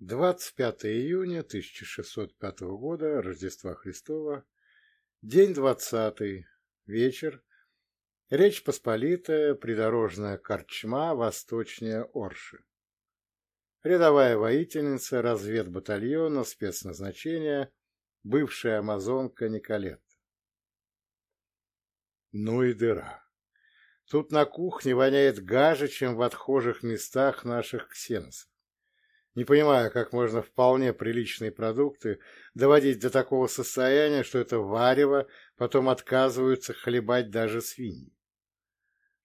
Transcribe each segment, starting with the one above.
25 июня 1605 года, Рождества Христова, день 20, вечер, Речь Посполитая, придорожная корчма, восточнее Орши. Рядовая воительница разведбатальона спецназначения, бывшая амазонка Николет. Ну и дыра. Тут на кухне воняет гаже, чем в отхожих местах наших ксеносов. Не понимаю, как можно вполне приличные продукты доводить до такого состояния, что это варево потом отказываются хлебать даже свиньи.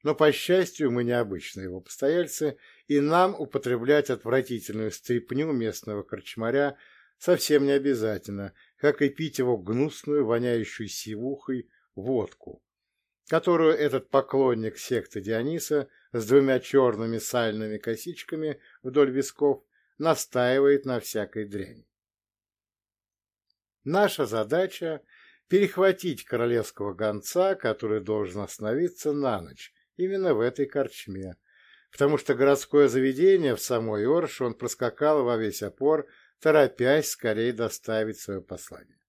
Но, по счастью, мы необычные его постояльцы, и нам употреблять отвратительную стряпню местного корчмаря совсем не обязательно, как и пить его гнусную, воняющую сивухой водку, которую этот поклонник секты Диониса с двумя черными сальными косичками вдоль висков настаивает на всякой дряни. Наша задача – перехватить королевского гонца, который должен остановиться на ночь именно в этой корчме, потому что городское заведение в самой Орш он проскакал во весь опор, торопясь скорее доставить свое послание.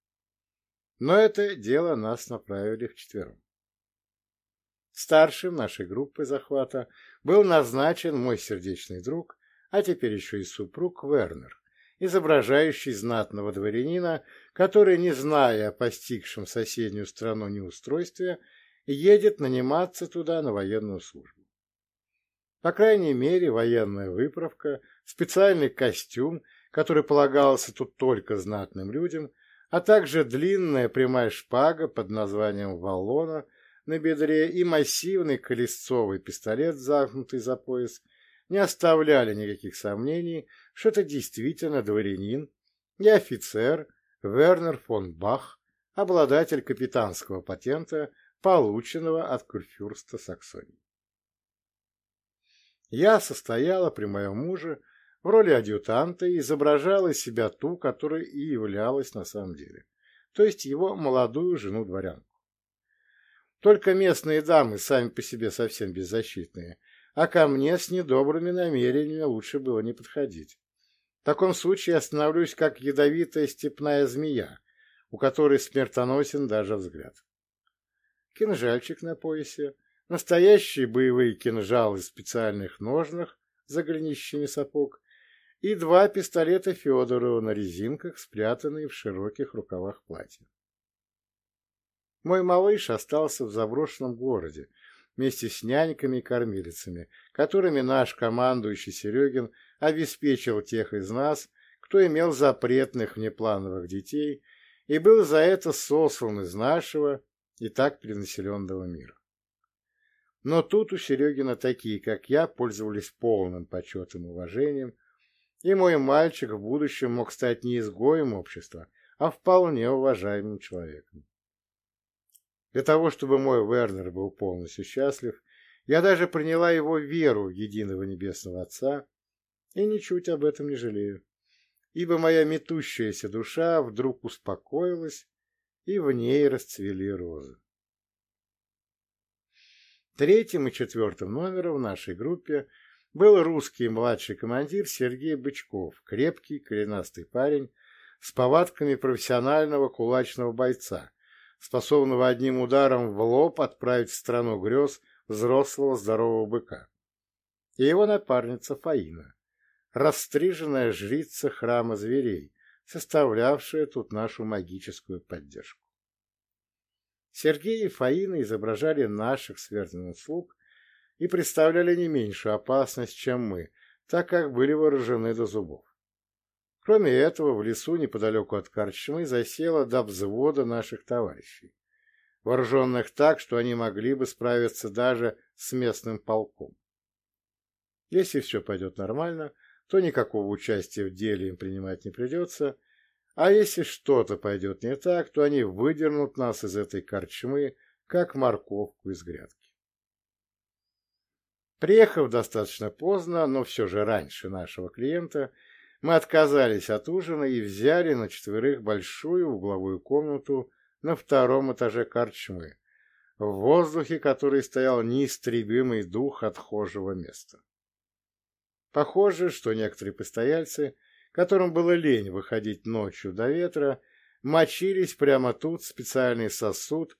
Но это дело нас направили вчетвером. Старшим нашей группы захвата был назначен мой сердечный друг, а теперь еще и супруг Вернер, изображающий знатного дворянина, который, не зная о постигшем соседнюю страну неустройстве, едет наниматься туда на военную службу. По крайней мере, военная выправка, специальный костюм, который полагался тут только знатным людям, а также длинная прямая шпага под названием «Валлона» на бедре и массивный колесцовый пистолет, загнутый за пояс, не оставляли никаких сомнений, что это действительно дворянин и офицер Вернер фон Бах, обладатель капитанского патента полученного от курфюрста Саксонии. Я состояла при моем муже в роли адъютанта и изображала из себя ту, которая и являлась на самом деле, то есть его молодую жену-дворянку. Только местные дамы сами по себе совсем беззащитные, а ко мне с недобрыми намерениями лучше было не подходить. В таком случае я становлюсь как ядовитая степная змея, у которой смертоносен даже взгляд кинжальчик на поясе, настоящие боевые кинжалы в специальных ножнах за голенищами сапог и два пистолета Федорова на резинках, спрятанные в широких рукавах платья. Мой малыш остался в заброшенном городе вместе с няньками и кормилицами, которыми наш командующий Серегин обеспечил тех из нас, кто имел запретных внеплановых детей и был за это сослан из нашего и так перенаселенного мира. Но тут у Серегина такие, как я, пользовались полным почетом и уважением, и мой мальчик в будущем мог стать не изгоем общества, а вполне уважаемым человеком. Для того, чтобы мой Вернер был полностью счастлив, я даже приняла его веру в единого Небесного Отца и ничуть об этом не жалею, ибо моя метущаяся душа вдруг успокоилась и в ней расцвели розы. Третьим и четвертым номером в нашей группе был русский младший командир Сергей Бычков, крепкий, коренастый парень с повадками профессионального кулачного бойца, способного одним ударом в лоб отправить в страну грез взрослого здорового быка. И его напарница Фаина, расстриженная жрица храма зверей, составлявшая тут нашу магическую поддержку. Сергей и Фаина изображали наших связанных слуг и представляли не меньшую опасность, чем мы, так как были вооружены до зубов. Кроме этого, в лесу неподалеку от Корчмы засело до взвода наших товарищей, вооруженных так, что они могли бы справиться даже с местным полком. Если все пойдет нормально, то никакого участия в деле им принимать не придется, а если что-то пойдет не так, то они выдернут нас из этой корчмы, как морковку из грядки. Приехав достаточно поздно, но все же раньше нашего клиента, мы отказались от ужина и взяли на четверых большую угловую комнату на втором этаже корчмы, в воздухе которой стоял неистребимый дух отхожего места. Похоже, что некоторые постояльцы, которым было лень выходить ночью до ветра, мочились прямо тут в специальный сосуд,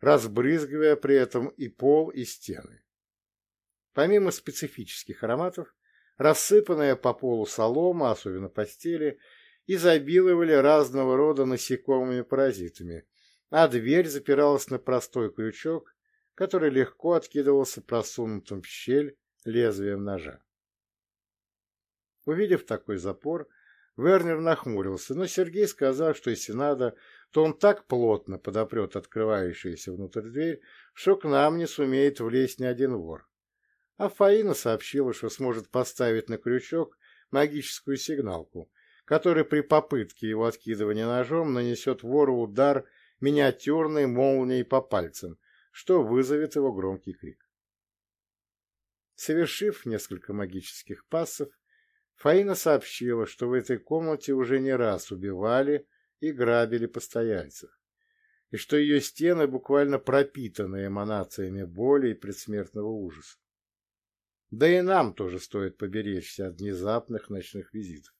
разбрызгивая при этом и пол, и стены. Помимо специфических ароматов, рассыпанная по полу солома, особенно постели, изобиловали разного рода насекомыми-паразитами, а дверь запиралась на простой крючок, который легко откидывался просунутым в щель лезвием ножа. Увидев такой запор, Вернер нахмурился, но Сергей сказал, что если надо, то он так плотно подопрет открывающуюся внутрь дверь, что к нам не сумеет влезть ни один вор. А Фаина сообщила, что сможет поставить на крючок магическую сигналку, которая при попытке его откидывания ножом нанесет вору удар миниатюрной молнией по пальцам, что вызовет его громкий крик. Совершив несколько магических пассов, Фаина сообщила, что в этой комнате уже не раз убивали и грабили постояльцев, и что ее стены буквально пропитаны эманациями боли и предсмертного ужаса. Да и нам тоже стоит поберечься от внезапных ночных визитов.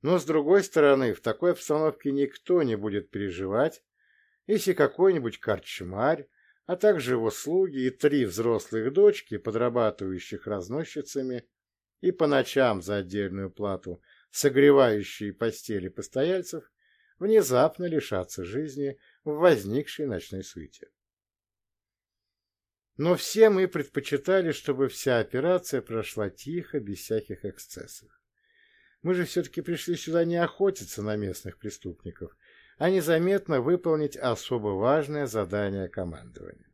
Но, с другой стороны, в такой обстановке никто не будет переживать, если какой-нибудь корчмарь, а также его слуги и три взрослых дочки, подрабатывающих разносчицами, и по ночам за отдельную плату согревающие постели постояльцев, внезапно лишатся жизни в возникшей ночной суете. Но все мы предпочитали, чтобы вся операция прошла тихо, без всяких эксцессов. Мы же все-таки пришли сюда не охотиться на местных преступников, а незаметно выполнить особо важное задание командования.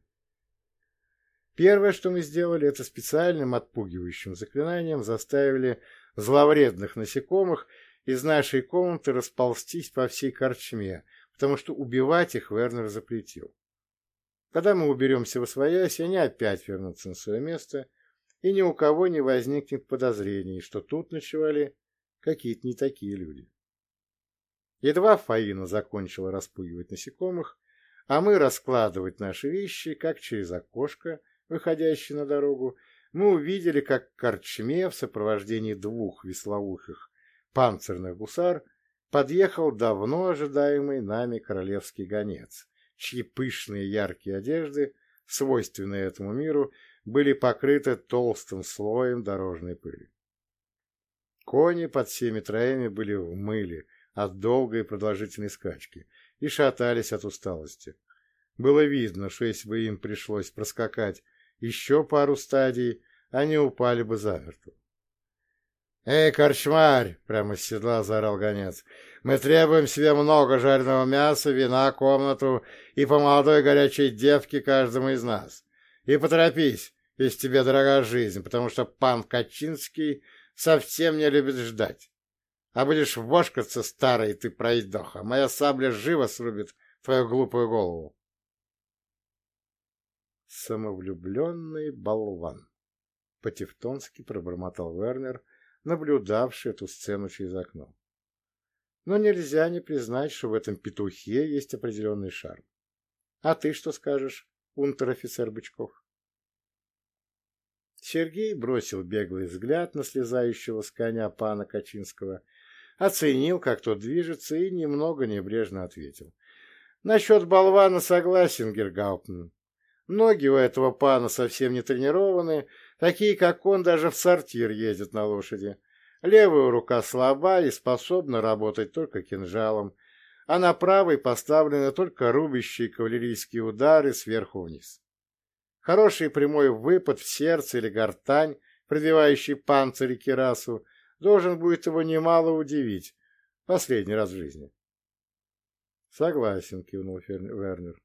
Первое, что мы сделали, это специальным отпугивающим заклинанием заставили зловредных насекомых из нашей комнаты расползтись по всей корчме, потому что убивать их Вернер запретил. Когда мы уберемся во своясь, они опять вернутся на свое место, и ни у кого не возникнет подозрений, что тут ночевали какие-то не такие люди. Едва Фаина закончила распугивать насекомых, а мы раскладывать наши вещи, как через окошко, выходящее на дорогу, мы увидели, как к корчме в сопровождении двух веслоухих панцирных гусар подъехал давно ожидаемый нами королевский гонец, чьи пышные яркие одежды, свойственные этому миру, были покрыты толстым слоем дорожной пыли. Кони под всеми троями были в мыле от долгой и продолжительной скачки и шатались от усталости. Было видно, что если бы им пришлось проскакать еще пару стадий, они упали бы замертво. «Эй, корчмарь!» — прямо с седла заорал гонец. «Мы требуем себе много жареного мяса, вина, комнату и по молодой горячей девке каждому из нас. И поторопись, если тебе дорога жизнь, потому что пан Качинский совсем не любит ждать. А будешь вошкаться, старый ты пройдоха, моя сабля живо срубит твою глупую голову. Самовлюбленный болван. По-тевтонски пробормотал Вернер, наблюдавший эту сцену через окно. Но нельзя не признать, что в этом петухе есть определенный шарм. А ты что скажешь, унтер-офицер Бычков? Сергей бросил беглый взгляд на слезающего с коня пана Качинского, оценил, как тот движется, и немного небрежно ответил. «Насчет болвана согласен, Гергауптен. Ноги у этого пана совсем не тренированы, такие, как он, даже в сортир ездят на лошади. Левая рука слаба и способна работать только кинжалом, а на правой поставлены только рубящие кавалерийские удары сверху вниз. Хороший прямой выпад в сердце или гортань, пробивающий панцирь кирасу, должен будет его немало удивить. Последний раз в жизни. Согласен, кивнул Вернер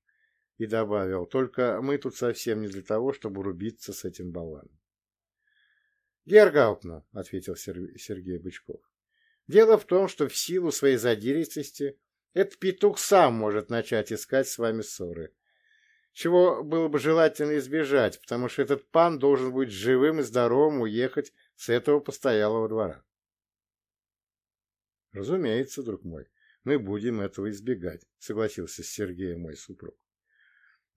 и добавил, только мы тут совсем не для того, чтобы рубиться с этим баланом. Гергаутна, ответил Сергей Бычков. Дело в том, что в силу своей задиристости этот петух сам может начать искать с вами ссоры чего было бы желательно избежать, потому что этот пан должен быть живым и здоровым уехать с этого постоялого двора. Разумеется, друг мой, мы будем этого избегать, согласился с Сергеем мой супруг.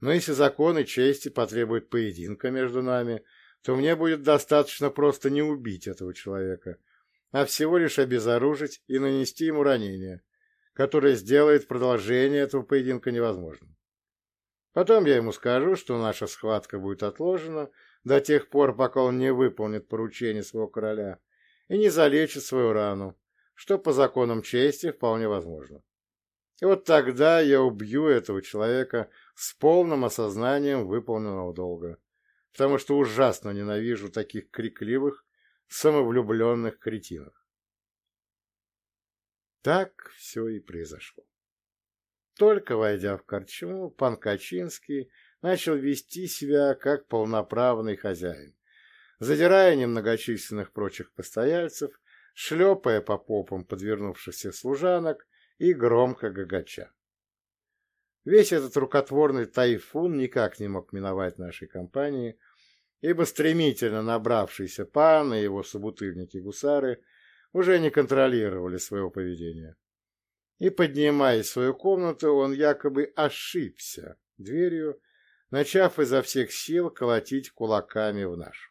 Но если законы чести потребуют поединка между нами, то мне будет достаточно просто не убить этого человека, а всего лишь обезоружить и нанести ему ранение, которое сделает продолжение этого поединка невозможным. Потом я ему скажу, что наша схватка будет отложена до тех пор, пока он не выполнит поручение своего короля и не залечит свою рану, что по законам чести вполне возможно. И вот тогда я убью этого человека с полным осознанием выполненного долга, потому что ужасно ненавижу таких крикливых, самовлюбленных кретинов. Так все и произошло. Только войдя в корчму, пан Качинский начал вести себя как полноправный хозяин, задирая немногочисленных прочих постояльцев, шлепая по попам подвернувшихся служанок и громко гагача. Весь этот рукотворный тайфун никак не мог миновать нашей компании, ибо стремительно набравшийся пан и его собутыльники-гусары уже не контролировали своего поведения. И, поднимаясь в свою комнату, он якобы ошибся дверью, начав изо всех сил колотить кулаками в нашу.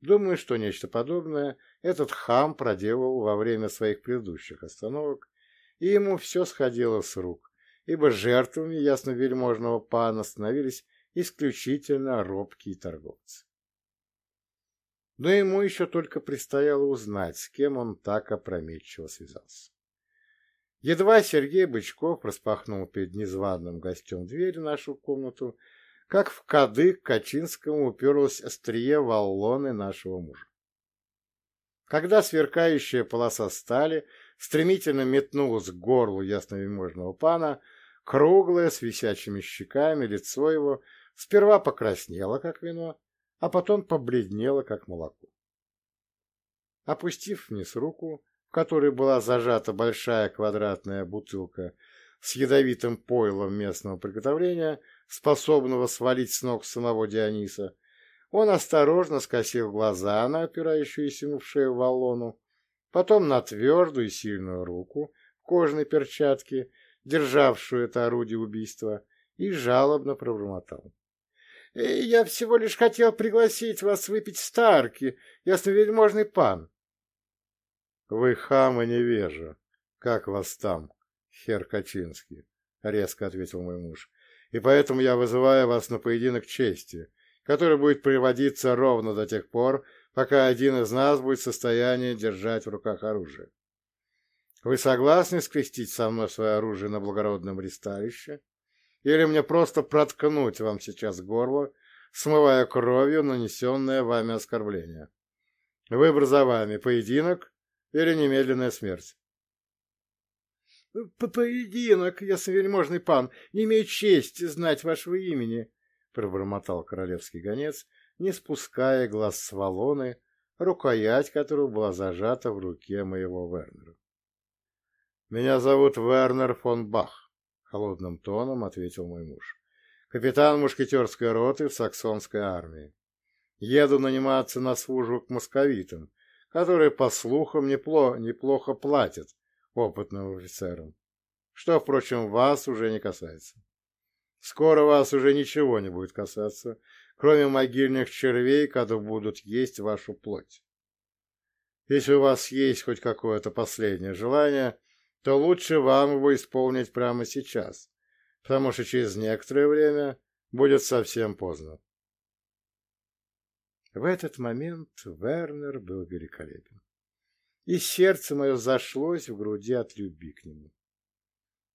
Думаю, что нечто подобное этот хам проделал во время своих предыдущих остановок, и ему все сходило с рук, ибо жертвами ясновельможного пана становились исключительно робкие торговцы. Но ему еще только предстояло узнать, с кем он так опрометчиво связался. Едва Сергей Бычков распахнул перед незваным гостем дверь в нашу комнату, как в кадык Качинскому уперлось острие валлоны нашего мужа. Когда сверкающая полоса стали стремительно метнулась к горлу ясновельможного пана, круглое, с висячими щеками, лицо его сперва покраснело, как вино, а потом побледнело, как молоко. Опустив вниз руку, в которой была зажата большая квадратная бутылка с ядовитым пойлом местного приготовления, способного свалить с ног самого Диониса, он осторожно скосил глаза на опирающуюся ему в шею валлону, потом на твердую и сильную руку в перчатке, державшую это орудие убийства, и жалобно пробормотал. «Э, «Я всего лишь хотел пригласить вас выпить старки, ясновельможный пан». «Вы хам и невежа. Как вас там, хер Качинский?» — резко ответил мой муж. «И поэтому я вызываю вас на поединок чести, который будет приводиться ровно до тех пор, пока один из нас будет в состоянии держать в руках оружие. Вы согласны скрестить со мной свое оружие на благородном ристалище? Или мне просто проткнуть вам сейчас горло, смывая кровью нанесенное вами оскорбление? Выбор за вами — поединок или немедленная смерть? — Поединок, если вельможный пан, не имею чести знать вашего имени, — пробормотал королевский гонец, не спуская глаз с валоны, рукоять которого была зажата в руке моего Вернера. «Меня зовут Вернер фон Бах», — холодным тоном ответил мой муж. «Капитан мушкетерской роты в саксонской армии. Еду наниматься на службу к московитам, которые, по слухам, неплохо, неплохо платят опытным офицерам, что, впрочем, вас уже не касается. Скоро вас уже ничего не будет касаться, кроме могильных червей, которые будут есть вашу плоть. Если у вас есть хоть какое-то последнее желание, то лучше вам его исполнить прямо сейчас, потому что через некоторое время будет совсем поздно. В этот момент Вернер был великолепен, и сердце мое зашлось в груди от любви к нему.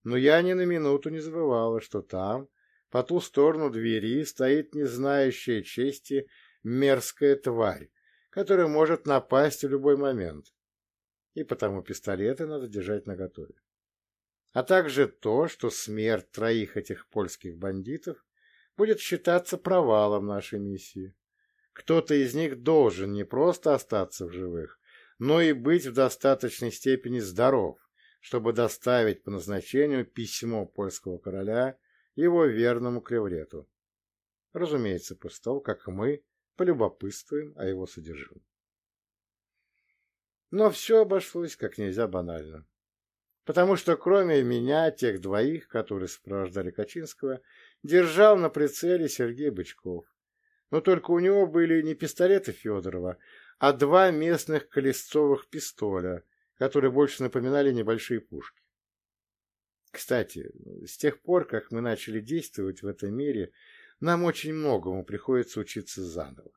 Но я ни на минуту не забывала, что там, по ту сторону двери стоит не знающая чести мерзкая тварь, которая может напасть в любой момент. И потому пистолеты надо держать наготове. А также то, что смерть троих этих польских бандитов будет считаться провалом нашей миссии. Кто-то из них должен не просто остаться в живых, но и быть в достаточной степени здоров, чтобы доставить по назначению письмо польского короля его верному клеврету. Разумеется, после того, как мы полюбопытствуем о его содержимом. Но все обошлось как нельзя банально. Потому что кроме меня, тех двоих, которые сопровождали Качинского, держал на прицеле Сергей Бычков. Но только у него были не пистолеты Федорова, а два местных колесцовых пистоля, которые больше напоминали небольшие пушки. Кстати, с тех пор, как мы начали действовать в этом мире, нам очень многому приходится учиться заново,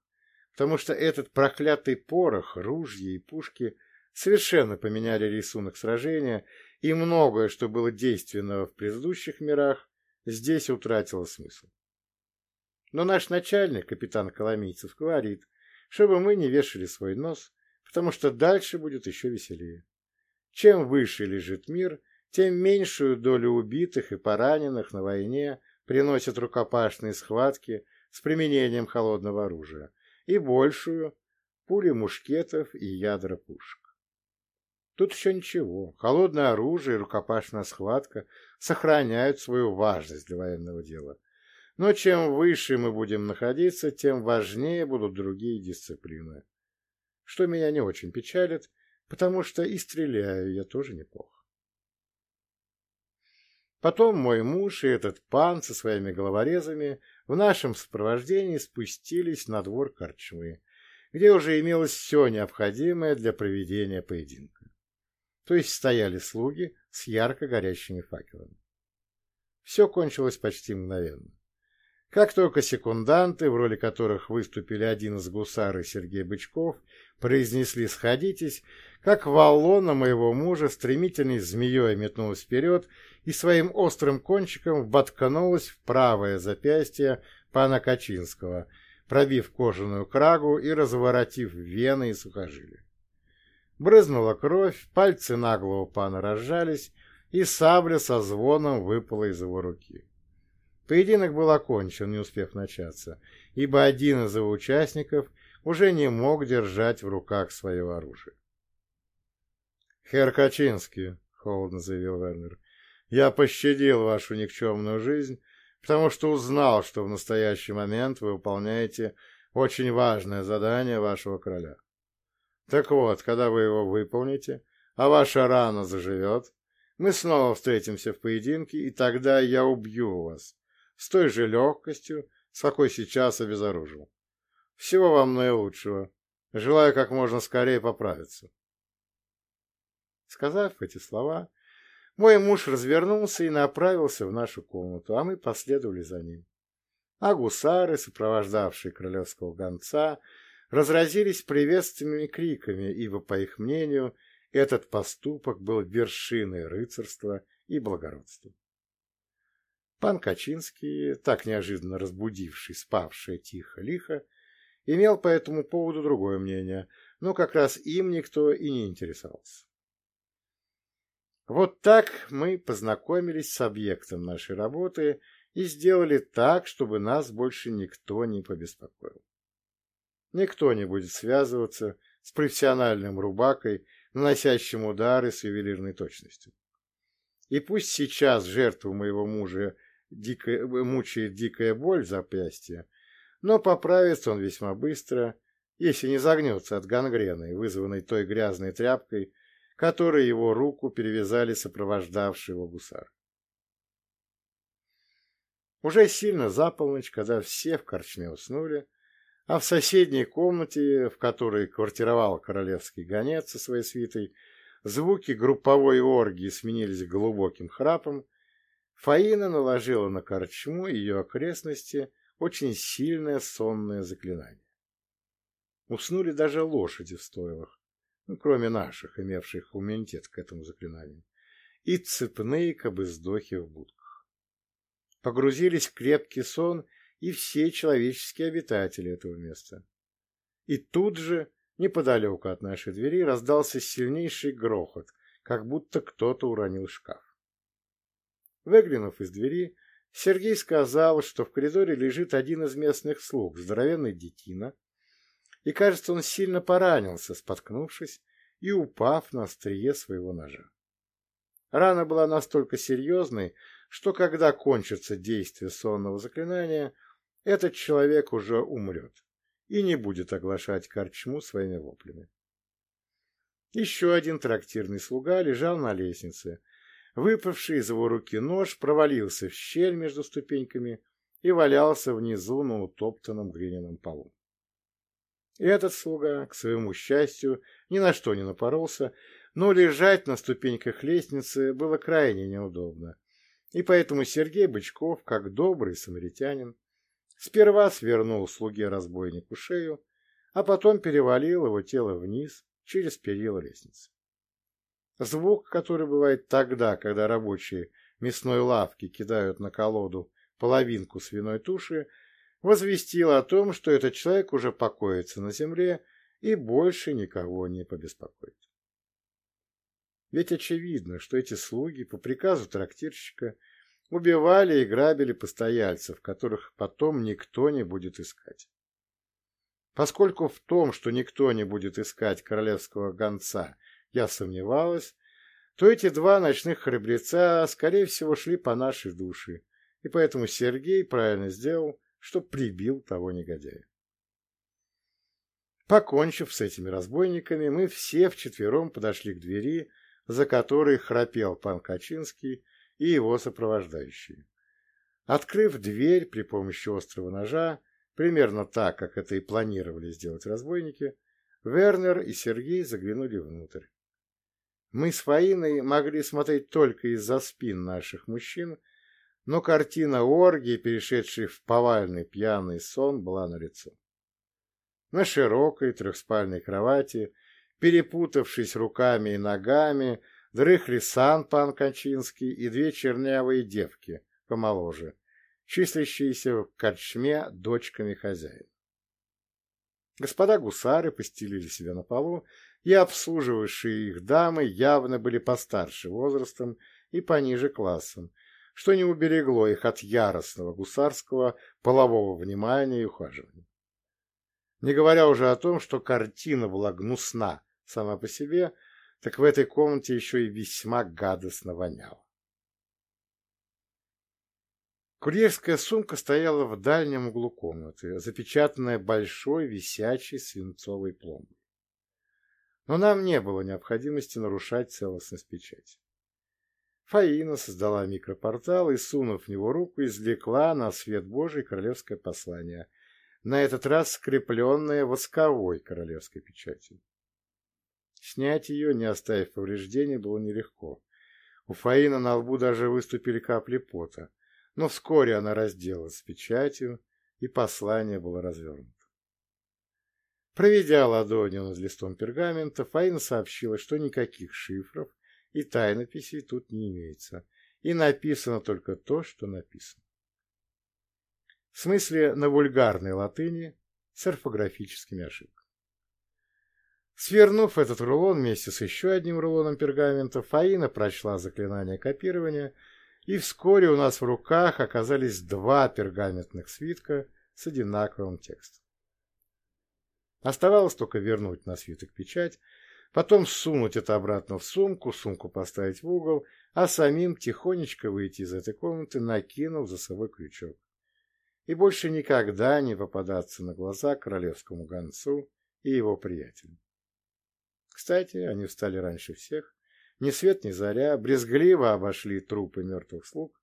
потому что этот проклятый порох, ружья и пушки совершенно поменяли рисунок сражения, и многое, что было действенного в предыдущих мирах, здесь утратило смысл. Но наш начальник, капитан Коломийцев, говорит, чтобы мы не вешали свой нос, потому что дальше будет еще веселее. Чем выше лежит мир, тем меньшую долю убитых и пораненых на войне приносят рукопашные схватки с применением холодного оружия, и большую – пули мушкетов и ядра пушек. Тут еще ничего. Холодное оружие и рукопашная схватка сохраняют свою важность для военного дела. Но чем выше мы будем находиться, тем важнее будут другие дисциплины. Что меня не очень печалит, потому что и стреляю я тоже неплохо. Потом мой муж и этот пан со своими головорезами в нашем сопровождении спустились на двор корчмы, где уже имелось все необходимое для проведения поединка. То есть стояли слуги с ярко горящими факелами. Все кончилось почти мгновенно. Как только секунданты, в роли которых выступили один из гусар и Сергей Бычков, произнесли «сходитесь», как валлона моего мужа стремительной змеей метнулась вперед и своим острым кончиком воткнулась в правое запястье пана Качинского, пробив кожаную крагу и разворотив вены и сухожилия. Брызнула кровь, пальцы наглого пана разжались, и сабля со звоном выпала из его руки. Поединок был окончен, не успев начаться, ибо один из его участников уже не мог держать в руках свое оружие. «Хер Качинский», — холодно заявил Вернер, — «я пощадил вашу никчемную жизнь, потому что узнал, что в настоящий момент вы выполняете очень важное задание вашего короля. Так вот, когда вы его выполните, а ваша рана заживет, мы снова встретимся в поединке, и тогда я убью вас с той же легкостью, с какой сейчас обезоружил. Всего вам наилучшего. Желаю как можно скорее поправиться. Сказав эти слова, мой муж развернулся и направился в нашу комнату, а мы последовали за ним. А гусары, сопровождавшие королевского гонца, разразились приветственными криками, ибо, по их мнению, этот поступок был вершиной рыцарства и благородства. Пан Качинский, так неожиданно разбудивший спавшее тихо-лихо, имел по этому поводу другое мнение, но как раз им никто и не интересовался. Вот так мы познакомились с объектом нашей работы и сделали так, чтобы нас больше никто не побеспокоил. Никто не будет связываться с профессиональным рубакой, наносящим удары с ювелирной точностью. И пусть сейчас жертву моего мужа дикая, мучает дикая боль в запястье, но поправится он весьма быстро, если не загнется от гангрены, вызванной той грязной тряпкой, которой его руку перевязали сопровождавшие его гусар. Уже сильно за полночь, когда все в корчме уснули, а в соседней комнате, в которой квартировал королевский гонец со своей свитой, звуки групповой оргии сменились глубоким храпом, Фаина наложила на корчму и ее окрестности очень сильное сонное заклинание. Уснули даже лошади в стойлах, ну, кроме наших, имевших иммунитет к этому заклинанию, и цепные кобыздохи в будках. Погрузились в крепкий сон и все человеческие обитатели этого места. И тут же, неподалеку от нашей двери, раздался сильнейший грохот, как будто кто-то уронил шкаф. Выглянув из двери, Сергей сказал, что в коридоре лежит один из местных слуг, здоровенный детина, и, кажется, он сильно поранился, споткнувшись и упав на острие своего ножа. Рана была настолько серьезной, что когда кончится действие сонного заклинания, этот человек уже умрет и не будет оглашать корчму своими воплями. Еще один трактирный слуга лежал на лестнице. Выпавший из его руки нож провалился в щель между ступеньками и валялся внизу на утоптанном глиняном полу. Этот слуга, к своему счастью, ни на что не напоролся, но лежать на ступеньках лестницы было крайне неудобно, и поэтому Сергей Бычков, как добрый самаритянин, сперва свернул слуге-разбойнику шею, а потом перевалил его тело вниз через перила лестницы. Звук, который бывает тогда, когда рабочие мясной лавки кидают на колоду половинку свиной туши, возвестил о том, что этот человек уже покоится на земле и больше никого не побеспокоит. Ведь очевидно, что эти слуги по приказу трактирщика убивали и грабили постояльцев, которых потом никто не будет искать. Поскольку в том, что никто не будет искать королевского гонца, я сомневалась, то эти два ночных храбреца, скорее всего, шли по нашей душе, и поэтому Сергей правильно сделал, что прибил того негодяя. Покончив с этими разбойниками, мы все вчетвером подошли к двери, за которой храпел пан Качинский и его сопровождающие. Открыв дверь при помощи острого ножа, примерно так, как это и планировали сделать разбойники, Вернер и Сергей заглянули внутрь. Мы с Фаиной могли смотреть только из-за спин наших мужчин, но картина оргии, перешедшей в повальный пьяный сон, была налицо. На широкой трехспальной кровати, перепутавшись руками и ногами, дрыхли сан пан Кончинский и две чернявые девки, помоложе, числящиеся в корчме дочками хозяина. Господа гусары постелили себя на полу, и обслуживавшие их дамы явно были постарше возрастом и пониже классом, что не уберегло их от яростного гусарского полового внимания и ухаживания. Не говоря уже о том, что картина была гнусна сама по себе, так в этой комнате еще и весьма гадостно воняло. Курьерская сумка стояла в дальнем углу комнаты, запечатанная большой висячей свинцовой пломбой. Но нам не было необходимости нарушать целостность печати. Фаина создала микропортал и, сунув в него руку, извлекла на свет Божий королевское послание, на этот раз скрепленное восковой королевской печатью. Снять ее, не оставив повреждений, было нелегко. У Фаина на лбу даже выступили капли пота, но вскоре она разделась с печатью, и послание было развернуто. Проведя ладонью над листом пергамента, Фаина сообщила, что никаких шифров и тайнописей тут не имеется, и написано только то, что написано. В смысле на вульгарной латыни с орфографическими ошибками. Свернув этот рулон вместе с еще одним рулоном пергамента, Фаина прочла заклинание копирования, и вскоре у нас в руках оказались два пергаментных свитка с одинаковым текстом. Оставалось только вернуть на свиток печать, потом сунуть это обратно в сумку, сумку поставить в угол, а самим тихонечко выйти из этой комнаты, накинув за собой крючок. И больше никогда не попадаться на глаза королевскому гонцу и его приятелям. Кстати, они встали раньше всех, ни свет ни заря, брезгливо обошли трупы мертвых слуг,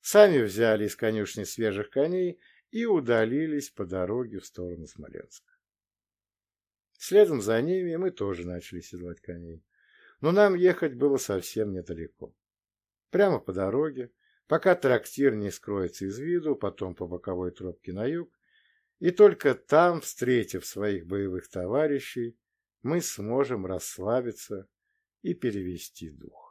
сами взяли из конюшни свежих коней и удалились по дороге в сторону Смоленска. Следом за ними мы тоже начали седлать коней. Но нам ехать было совсем недалеко. Прямо по дороге, пока трактир не скроется из виду, потом по боковой тропке на юг, и только там, встретив своих боевых товарищей, мы сможем расслабиться и перевести дух.